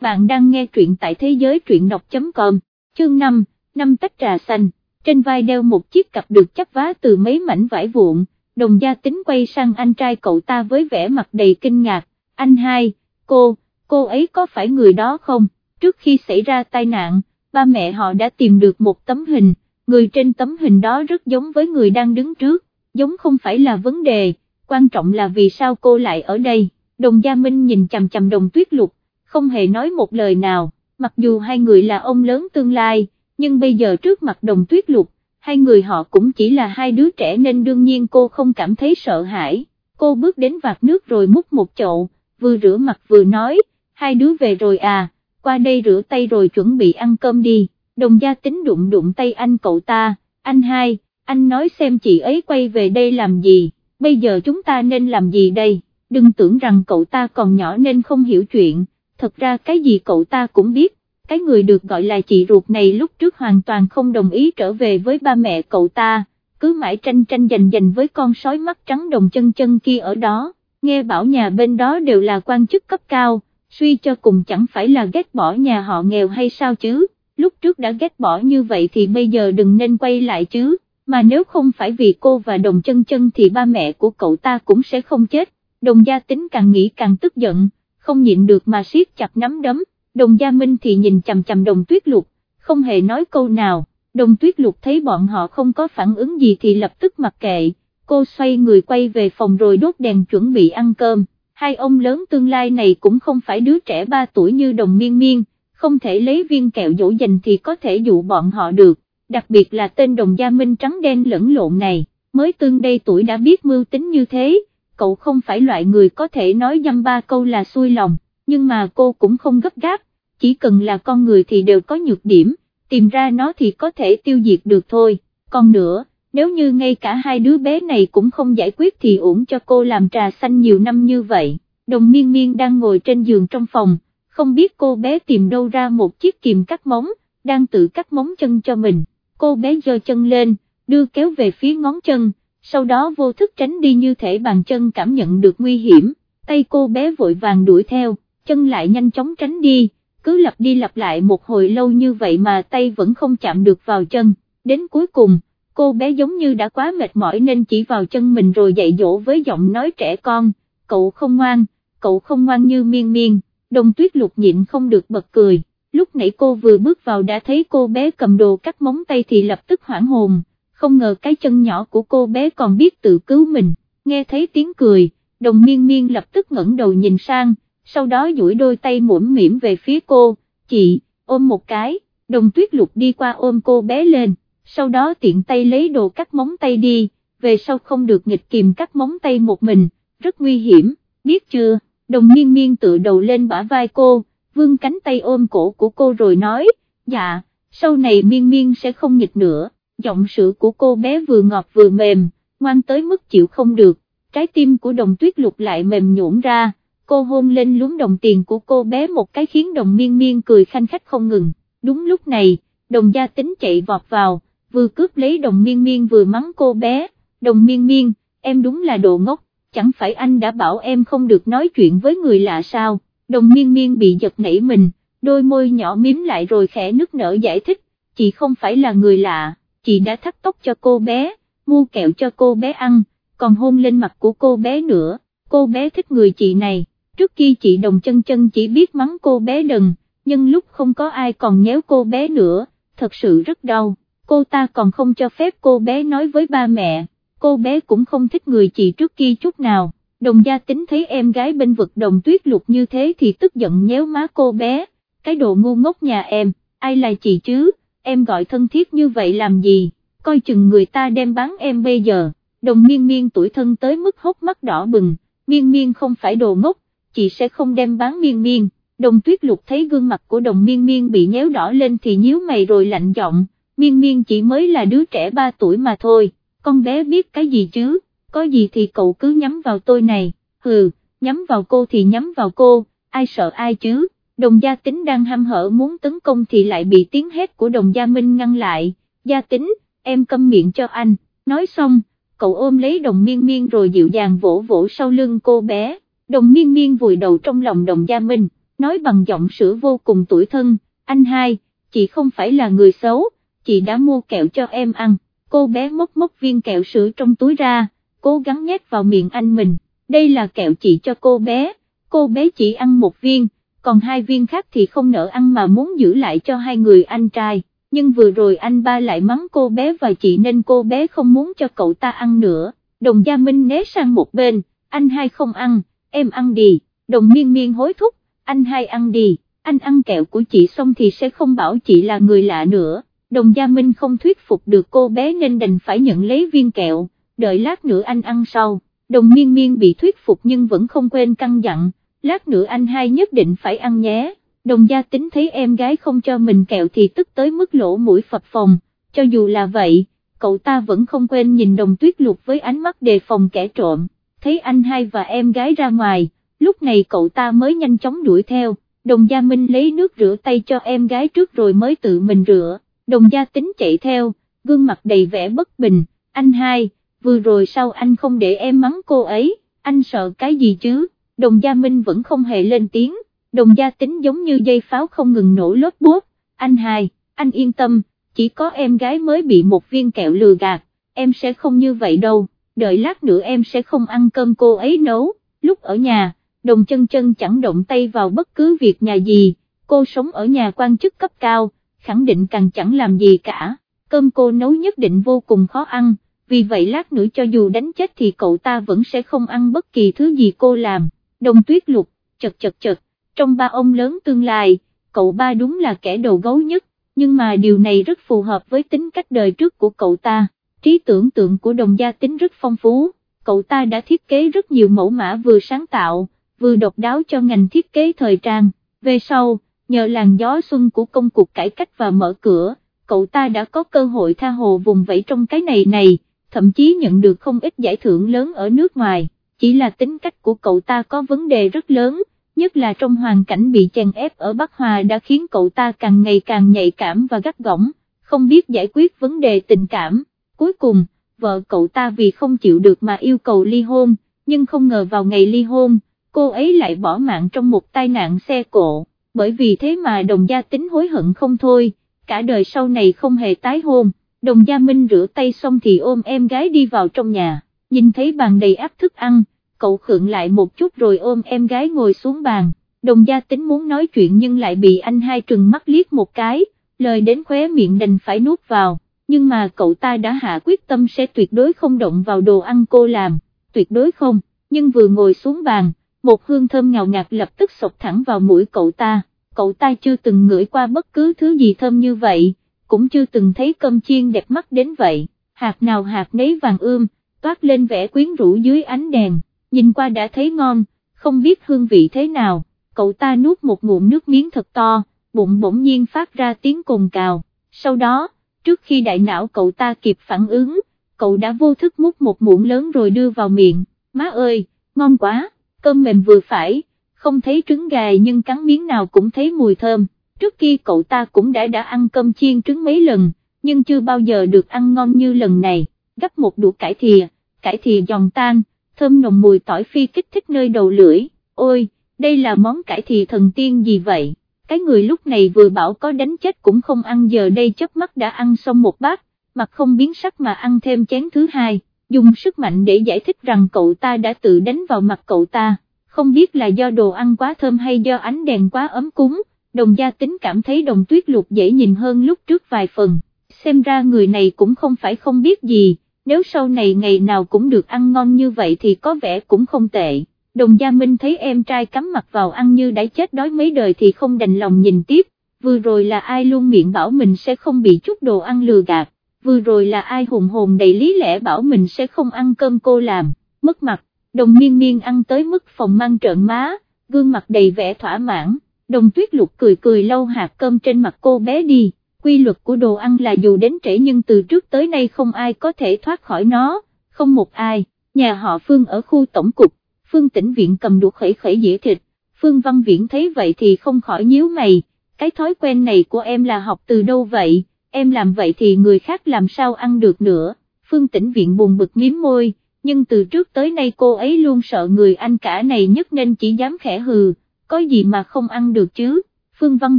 bạn đang nghe truyện tại thế giới truyện đọc.com, chương 5, năm tách trà xanh, trên vai đeo một chiếc cặp được chấp vá từ mấy mảnh vải vụn, đồng gia tính quay sang anh trai cậu ta với vẻ mặt đầy kinh ngạc, anh hai, cô, cô ấy có phải người đó không, trước khi xảy ra tai nạn, ba mẹ họ đã tìm được một tấm hình, người trên tấm hình đó rất giống với người đang đứng trước, giống không phải là vấn đề, quan trọng là vì sao cô lại ở đây, đồng gia Minh nhìn chằm chằm đồng tuyết lục, không hề nói một lời nào, mặc dù hai người là ông lớn tương lai, nhưng bây giờ trước mặt đồng tuyết lục, hai người họ cũng chỉ là hai đứa trẻ nên đương nhiên cô không cảm thấy sợ hãi, cô bước đến vạt nước rồi múc một chậu, vừa rửa mặt vừa nói, hai đứa về rồi à, qua đây rửa tay rồi chuẩn bị ăn cơm đi, đồng gia tính đụng đụng tay anh cậu ta, anh hai, anh nói xem chị ấy quay về đây làm gì, bây giờ chúng ta nên làm gì đây, đừng tưởng rằng cậu ta còn nhỏ nên không hiểu chuyện thật ra cái gì cậu ta cũng biết, cái người được gọi là chị ruột này lúc trước hoàn toàn không đồng ý trở về với ba mẹ cậu ta, cứ mãi tranh tranh giành giành với con sói mắt trắng đồng chân chân kia ở đó, nghe bảo nhà bên đó đều là quan chức cấp cao, suy cho cùng chẳng phải là ghét bỏ nhà họ nghèo hay sao chứ, lúc trước đã ghét bỏ như vậy thì bây giờ đừng nên quay lại chứ, mà nếu không phải vì cô và đồng chân chân thì ba mẹ của cậu ta cũng sẽ không chết, đồng gia tính càng nghĩ càng tức giận không nhịn được mà siết chặt nắm đấm, đồng gia Minh thì nhìn chầm chầm đồng tuyết lục, không hề nói câu nào, đồng tuyết lục thấy bọn họ không có phản ứng gì thì lập tức mặc kệ, cô xoay người quay về phòng rồi đốt đèn chuẩn bị ăn cơm, hai ông lớn tương lai này cũng không phải đứa trẻ 3 tuổi như đồng miên miên, không thể lấy viên kẹo dỗ dành thì có thể dụ bọn họ được, đặc biệt là tên đồng gia Minh trắng đen lẫn lộn này, mới tương đây tuổi đã biết mưu tính như thế cậu không phải loại người có thể nói dăm ba câu là xuôi lòng, nhưng mà cô cũng không gấp gáp, chỉ cần là con người thì đều có nhược điểm, tìm ra nó thì có thể tiêu diệt được thôi, còn nữa, nếu như ngay cả hai đứa bé này cũng không giải quyết thì uổng cho cô làm trà xanh nhiều năm như vậy, đồng miên miên đang ngồi trên giường trong phòng, không biết cô bé tìm đâu ra một chiếc kìm cắt móng, đang tự cắt móng chân cho mình, cô bé giơ chân lên, đưa kéo về phía ngón chân, sau đó vô thức tránh đi như thể bàn chân cảm nhận được nguy hiểm, tay cô bé vội vàng đuổi theo, chân lại nhanh chóng tránh đi, cứ lặp đi lặp lại một hồi lâu như vậy mà tay vẫn không chạm được vào chân, đến cuối cùng, cô bé giống như đã quá mệt mỏi nên chỉ vào chân mình rồi dạy dỗ với giọng nói trẻ con, cậu không ngoan, cậu không ngoan như miên miên, đồng tuyết lục nhịn không được bật cười, lúc nãy cô vừa bước vào đã thấy cô bé cầm đồ cắt móng tay thì lập tức hoảng hồn không ngờ cái chân nhỏ của cô bé còn biết tự cứu mình, nghe thấy tiếng cười, đồng miên miên lập tức ngẩng đầu nhìn sang, sau đó duỗi đôi tay mũm mỉm về phía cô, chị, ôm một cái, đồng tuyết lục đi qua ôm cô bé lên, sau đó tiện tay lấy đồ cắt móng tay đi, về sau không được nghịch kìm cắt móng tay một mình, rất nguy hiểm, biết chưa, đồng miên miên tự đầu lên bả vai cô, vương cánh tay ôm cổ của cô rồi nói, dạ, sau này miên miên sẽ không nghịch nữa giọng sữa của cô bé vừa ngọt vừa mềm, ngoan tới mức chịu không được, trái tim của đồng tuyết lục lại mềm nhũn ra, cô hôn lên lúm đồng tiền của cô bé một cái khiến đồng miên miên cười khanh khách không ngừng, đúng lúc này, đồng gia tính chạy vọt vào, vừa cướp lấy đồng miên miên vừa mắng cô bé, đồng miên miên, em đúng là đồ ngốc, chẳng phải anh đã bảo em không được nói chuyện với người lạ sao, đồng miên miên bị giật nảy mình, đôi môi nhỏ miếm lại rồi khẽ nức nở giải thích, chị không phải là người lạ chị đã thắt tóc cho cô bé, mua kẹo cho cô bé ăn, còn hôn lên mặt của cô bé nữa, cô bé thích người chị này, trước khi chị đồng chân chân chỉ biết mắng cô bé đừng, nhưng lúc không có ai còn nhéo cô bé nữa, thật sự rất đau, cô ta còn không cho phép cô bé nói với ba mẹ, cô bé cũng không thích người chị trước khi chút nào. Đồng gia tính thấy em gái bên vực đồng tuyết lục như thế thì tức giận nhéo má cô bé, cái đồ ngu ngốc nhà em, ai là chị chứ, em gọi thân thiết như vậy làm gì, coi chừng người ta đem bán em bây giờ, đồng miên miên tuổi thân tới mức hốc mắt đỏ bừng, miên miên không phải đồ ngốc, chị sẽ không đem bán miên miên, đồng tuyết lục thấy gương mặt của đồng miên miên bị nhéo đỏ lên thì nhíu mày rồi lạnh giọng, miên miên chỉ mới là đứa trẻ 3 tuổi mà thôi, con bé biết cái gì chứ, có gì thì cậu cứ nhắm vào tôi này, hừ, nhắm vào cô thì nhắm vào cô, ai sợ ai chứ đồng gia tính đang ham hở muốn tấn công thì lại bị tiếng hét của đồng gia Minh ngăn lại, gia tính, em câm miệng cho anh, nói xong, cậu ôm lấy đồng miên miên rồi dịu dàng vỗ vỗ sau lưng cô bé, đồng miên miên vùi đầu trong lòng đồng gia Minh, nói bằng giọng sữa vô cùng tuổi thân, anh hai, chị không phải là người xấu, chị đã mua kẹo cho em ăn, cô bé móc móc viên kẹo sữa trong túi ra, cố gắng nhét vào miệng anh mình, đây là kẹo chị cho cô bé, cô bé chỉ ăn một viên, còn hai viên khác thì không nỡ ăn mà muốn giữ lại cho hai người anh trai, nhưng vừa rồi anh ba lại mắng cô bé và chị nên cô bé không muốn cho cậu ta ăn nữa, đồng gia Minh né sang một bên, anh hai không ăn, em ăn đi, đồng miên miên hối thúc, anh hai ăn đi, anh ăn kẹo của chị xong thì sẽ không bảo chị là người lạ nữa, đồng gia Minh không thuyết phục được cô bé nên đành phải nhận lấy viên kẹo, đợi lát nữa anh ăn sau, đồng miên miên bị thuyết phục nhưng vẫn không quên căng dặn, lát nữa anh hai nhất định phải ăn nhé, đồng gia tính thấy em gái không cho mình kẹo thì tức tới mức lỗ mũi phập phòng, cho dù là vậy, cậu ta vẫn không quên nhìn đồng tuyết lục với ánh mắt đề phòng kẻ trộm, thấy anh hai và em gái ra ngoài, lúc này cậu ta mới nhanh chóng đuổi theo, đồng gia Minh lấy nước rửa tay cho em gái trước rồi mới tự mình rửa, đồng gia tính chạy theo, gương mặt đầy vẻ bất bình, anh hai, vừa rồi sao anh không để em mắng cô ấy, anh sợ cái gì chứ, đồng gia Minh vẫn không hề lên tiếng, đồng gia tính giống như dây pháo không ngừng nổ lốt bút, anh hài, anh yên tâm, chỉ có em gái mới bị một viên kẹo lừa gạt, em sẽ không như vậy đâu, đợi lát nữa em sẽ không ăn cơm cô ấy nấu, lúc ở nhà, đồng chân chân chẳng động tay vào bất cứ việc nhà gì, cô sống ở nhà quan chức cấp cao, khẳng định càng chẳng làm gì cả, cơm cô nấu nhất định vô cùng khó ăn, vì vậy lát nữa cho dù đánh chết thì cậu ta vẫn sẽ không ăn bất kỳ thứ gì cô làm, Đông tuyết lục, chật chật chật, trong ba ông lớn tương lai, cậu ba đúng là kẻ đầu gấu nhất, nhưng mà điều này rất phù hợp với tính cách đời trước của cậu ta, trí tưởng tượng của đồng gia tính rất phong phú, cậu ta đã thiết kế rất nhiều mẫu mã vừa sáng tạo, vừa độc đáo cho ngành thiết kế thời trang, về sau, nhờ làn gió xuân của công cuộc cải cách và mở cửa, cậu ta đã có cơ hội tha hồ vùng vẫy trong cái này này, thậm chí nhận được không ít giải thưởng lớn ở nước ngoài, chỉ là tính cách của cậu ta có vấn đề rất lớn, nhất là trong hoàn cảnh bị chèn ép ở Bắc Hòa đã khiến cậu ta càng ngày càng nhạy cảm và gắt gỏng, không biết giải quyết vấn đề tình cảm, cuối cùng, vợ cậu ta vì không chịu được mà yêu cầu ly hôn, nhưng không ngờ vào ngày ly hôn, cô ấy lại bỏ mạng trong một tai nạn xe cộ, bởi vì thế mà đồng gia tính hối hận không thôi, cả đời sau này không hề tái hôn, đồng gia Minh rửa tay xong thì ôm em gái đi vào trong nhà, nhìn thấy bàn đầy áp thức ăn, cậu khượng lại một chút rồi ôm em gái ngồi xuống bàn, đồng gia tính muốn nói chuyện nhưng lại bị anh hai trừng mắt liếc một cái, lời đến khóe miệng đành phải nuốt vào, nhưng mà cậu ta đã hạ quyết tâm sẽ tuyệt đối không động vào đồ ăn cô làm, tuyệt đối không, nhưng vừa ngồi xuống bàn, một hương thơm ngào ngạt lập tức sộc thẳng vào mũi cậu ta, cậu ta chưa từng ngửi qua bất cứ thứ gì thơm như vậy, cũng chưa từng thấy cơm chiên đẹp mắt đến vậy, hạt nào hạt nấy vàng ươm, toát lên vẻ quyến rũ dưới ánh đèn, nhìn qua đã thấy ngon, không biết hương vị thế nào, cậu ta nuốt một ngụm nước miếng thật to, bụng bỗng nhiên phát ra tiếng cồn cào, sau đó, trước khi đại não cậu ta kịp phản ứng, cậu đã vô thức múc một muỗng lớn rồi đưa vào miệng, má ơi, ngon quá cơm mềm vừa phải, không thấy trứng gà nhưng cắn miếng nào cũng thấy mùi thơm, trước kia cậu ta cũng đã đã ăn cơm chiên trứng mấy lần, nhưng chưa bao giờ được ăn ngon như lần này, gấp một đũa cải thìa, cải thìa giòn tan, thơm nồng mùi tỏi phi kích thích nơi đầu lưỡi, ôi, đây là món cải thìa thần tiên gì vậy, cái người lúc này vừa bảo có đánh chết cũng không ăn giờ đây chớp mắt đã ăn xong một bát, mặt không biến sắc mà ăn thêm chén thứ hai. Dùng sức mạnh để giải thích rằng cậu ta đã tự đánh vào mặt cậu ta, không biết là do đồ ăn quá thơm hay do ánh đèn quá ấm cúng, đồng gia tính cảm thấy đồng tuyết lục dễ nhìn hơn lúc trước vài phần, xem ra người này cũng không phải không biết gì, nếu sau này ngày nào cũng được ăn ngon như vậy thì có vẻ cũng không tệ. Đồng Gia Minh thấy em trai cắm mặt vào ăn như đã chết đói mấy đời thì không đành lòng nhìn tiếp, vừa rồi là ai luôn miệng bảo mình sẽ không bị chút đồ ăn lừa gạt, vừa rồi là ai hùng hồn đầy lý lẽ bảo mình sẽ không ăn cơm cô làm, mất mặt, đồng miên miên ăn tới mức phòng mang trợn má, gương mặt đầy vẻ thỏa mãn, đồng tuyết lục cười cười lâu hạt cơm trên mặt cô bé đi, quy luật của đồ ăn là dù đến trễ nhưng từ trước tới nay không ai có thể thoát khỏi nó, không một ai, nhà họ Phương ở khu tổng cục, Phương tỉnh viện cầm đũa khẩy khẩy dĩa thịt, Phương Văn Viễn thấy vậy thì không khỏi nhíu mày, cái thói quen này của em là học từ đâu vậy? em làm vậy thì người khác làm sao ăn được nữa, Phương Tĩnh Viện buồn bực miếm môi, nhưng từ trước tới nay cô ấy luôn sợ người anh cả này nhất nên chỉ dám khẽ hừ, có gì mà không ăn được chứ, Phương Văn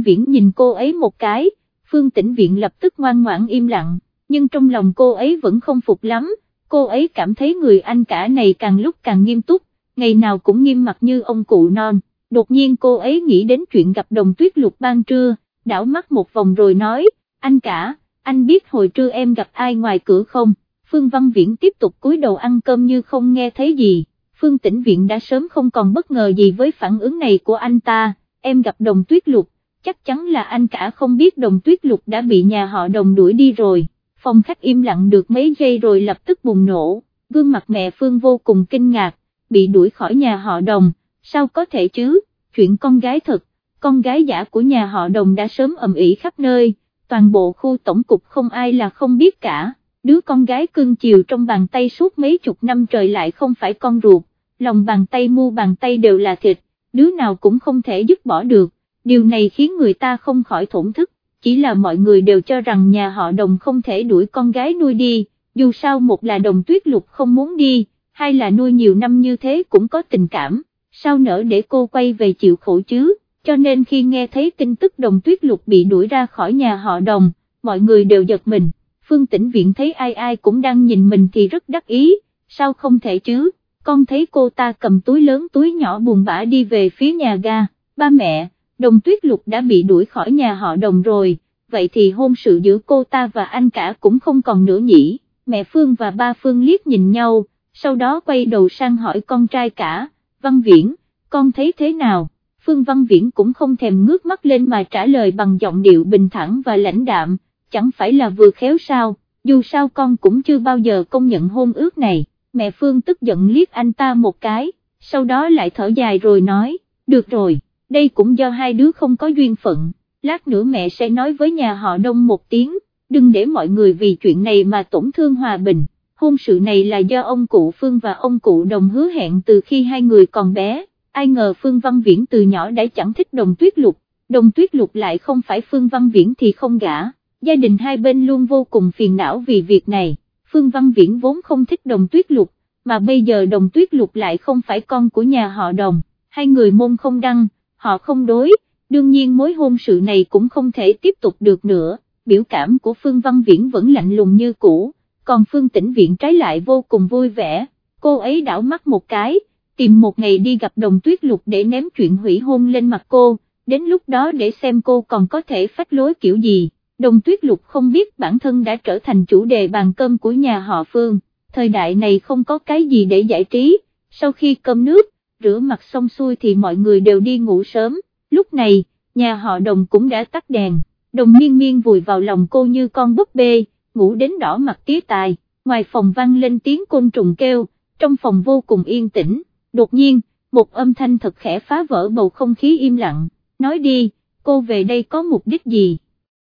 Viễn nhìn cô ấy một cái, Phương Tĩnh Viện lập tức ngoan ngoãn im lặng, nhưng trong lòng cô ấy vẫn không phục lắm, cô ấy cảm thấy người anh cả này càng lúc càng nghiêm túc, ngày nào cũng nghiêm mặt như ông cụ non, đột nhiên cô ấy nghĩ đến chuyện gặp đồng tuyết lục ban trưa, đảo mắt một vòng rồi nói, anh cả, anh biết hồi trưa em gặp ai ngoài cửa không, Phương Văn Viễn tiếp tục cúi đầu ăn cơm như không nghe thấy gì, Phương Tĩnh Viện đã sớm không còn bất ngờ gì với phản ứng này của anh ta, em gặp đồng tuyết lục, chắc chắn là anh cả không biết đồng tuyết lục đã bị nhà họ đồng đuổi đi rồi, phòng khách im lặng được mấy giây rồi lập tức bùng nổ, gương mặt mẹ Phương vô cùng kinh ngạc, bị đuổi khỏi nhà họ đồng, sao có thể chứ, chuyện con gái thật, con gái giả của nhà họ đồng đã sớm ầm ĩ khắp nơi, toàn bộ khu tổng cục không ai là không biết cả, đứa con gái cưng chiều trong bàn tay suốt mấy chục năm trời lại không phải con ruột, lòng bàn tay mu bàn tay đều là thịt, đứa nào cũng không thể dứt bỏ được, điều này khiến người ta không khỏi thổn thức, chỉ là mọi người đều cho rằng nhà họ đồng không thể đuổi con gái nuôi đi, dù sao một là đồng tuyết lục không muốn đi, hai là nuôi nhiều năm như thế cũng có tình cảm, sao nỡ để cô quay về chịu khổ chứ, cho nên khi nghe thấy tin tức đồng tuyết lục bị đuổi ra khỏi nhà họ đồng, mọi người đều giật mình, phương tĩnh viện thấy ai ai cũng đang nhìn mình thì rất đắc ý, sao không thể chứ, con thấy cô ta cầm túi lớn túi nhỏ buồn bã đi về phía nhà ga, ba mẹ, đồng tuyết lục đã bị đuổi khỏi nhà họ đồng rồi, vậy thì hôn sự giữa cô ta và anh cả cũng không còn nữa nhỉ, mẹ Phương và ba Phương liếc nhìn nhau, sau đó quay đầu sang hỏi con trai cả, Văn Viễn, con thấy thế nào, Phương Văn Viễn cũng không thèm ngước mắt lên mà trả lời bằng giọng điệu bình thản và lãnh đạm, chẳng phải là vừa khéo sao, dù sao con cũng chưa bao giờ công nhận hôn ước này, mẹ Phương tức giận liếc anh ta một cái, sau đó lại thở dài rồi nói, được rồi, đây cũng do hai đứa không có duyên phận, lát nữa mẹ sẽ nói với nhà họ đông một tiếng, đừng để mọi người vì chuyện này mà tổn thương hòa bình. Hôn sự này là do ông cụ Phương và ông cụ đồng hứa hẹn từ khi hai người còn bé, ai ngờ Phương Văn Viễn từ nhỏ đã chẳng thích đồng tuyết lục, đồng tuyết lục lại không phải Phương Văn Viễn thì không gả, gia đình hai bên luôn vô cùng phiền não vì việc này, Phương Văn Viễn vốn không thích đồng tuyết lục, mà bây giờ đồng tuyết lục lại không phải con của nhà họ đồng, hai người môn không đăng, họ không đối, đương nhiên mối hôn sự này cũng không thể tiếp tục được nữa, biểu cảm của Phương Văn Viễn vẫn lạnh lùng như cũ còn Phương Tĩnh Viện trái lại vô cùng vui vẻ, cô ấy đảo mắt một cái, tìm một ngày đi gặp đồng tuyết lục để ném chuyện hủy hôn lên mặt cô, đến lúc đó để xem cô còn có thể phách lối kiểu gì, đồng tuyết lục không biết bản thân đã trở thành chủ đề bàn cơm của nhà họ Phương, thời đại này không có cái gì để giải trí, sau khi cơm nước, rửa mặt xong xuôi thì mọi người đều đi ngủ sớm, lúc này, nhà họ đồng cũng đã tắt đèn, đồng miên miên vùi vào lòng cô như con búp bê, ngủ đến đỏ mặt tía tài, ngoài phòng vang lên tiếng côn trùng kêu, trong phòng vô cùng yên tĩnh, đột nhiên, một âm thanh thật khẽ phá vỡ bầu không khí im lặng, nói đi, cô về đây có mục đích gì?